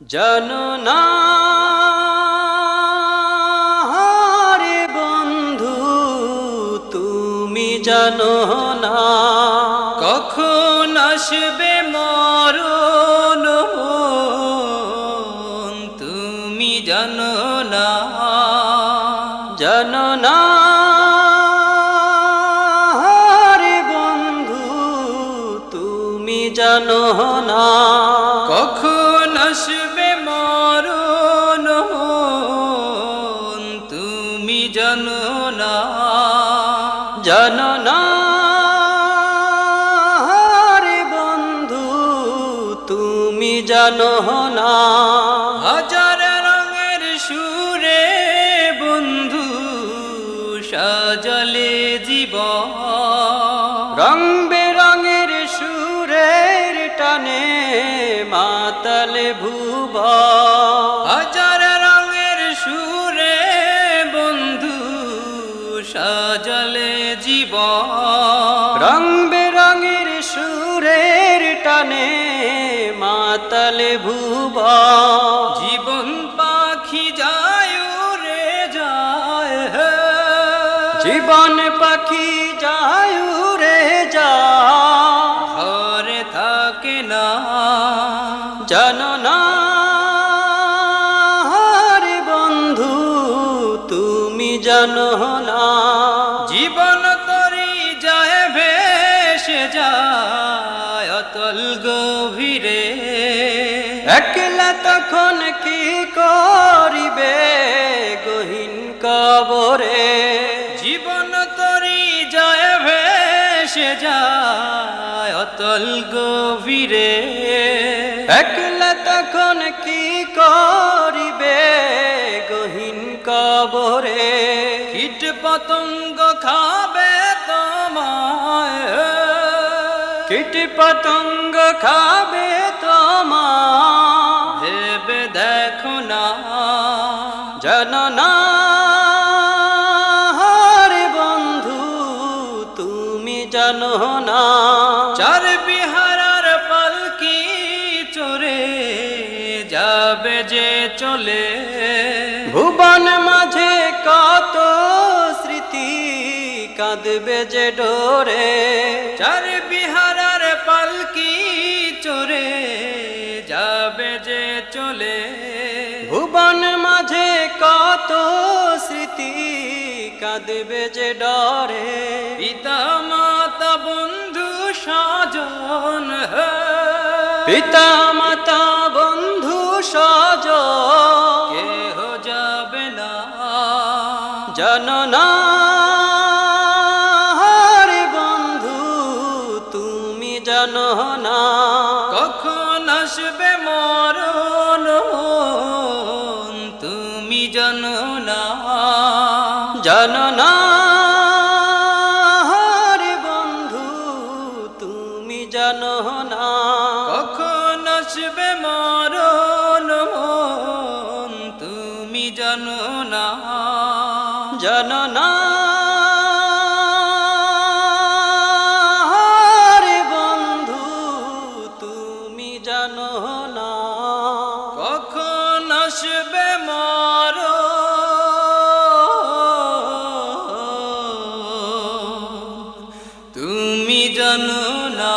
জানো না রে বন্ধু, তুমি জানো না কখন আসবে মরণ? তুমি জানো না জানো না রে বন্ধু, তুমি জানো না জানো না রে বন্ধু, তুমি জানো না হাজার রঙের সুরে বন্ধু, সাজলে জীব রং বেরঙের সুরের টানে মাতালে ভুব সাজলে জীব রং বেরঙের সুরের টানে মাতালে ভুব জীবন পাখি যায় রে যায় জীবন পাখি যায় রে যা ঘরে থাকে না। জানো না রে বন্ধু তুমি জানো না জীবন তরি যায় ভেসে যায় অতল গভীরে। একলা তখন কি করিবে গহীন কবরে? জীবন তরি যায় ভেসে যায় অতল গভীরে। একলা তখন কি করিবে পতঙ্গ খাবে তোমায়। কীট পতঙ্গ খাবে তোমায়। ভেবে দেখো না জানো না। বন্ধু তুমি জানো না। চার বিহারার পালকি চোরে যাবে যে চলে? ভুবন মাঝে কত কাঁদবে যে ডোরে চার বিহারার পালকি চোরে, যাবে যে চলে। ভুবন মাঝে কত স্মৃতি কাঁদবে যে ডরে। পিতা মাতা বন্ধু সাজন পিতা মাতা বন্ধু সাজ কেহ যাবে না। জানো না জানো না। কখন আসবে মরণ তুমি জানো না। জানো না বন্ধু, তুমি জানো না। কখন আসবে মরণ তুমি জানো না। জানো না। মর। তুমি জানো না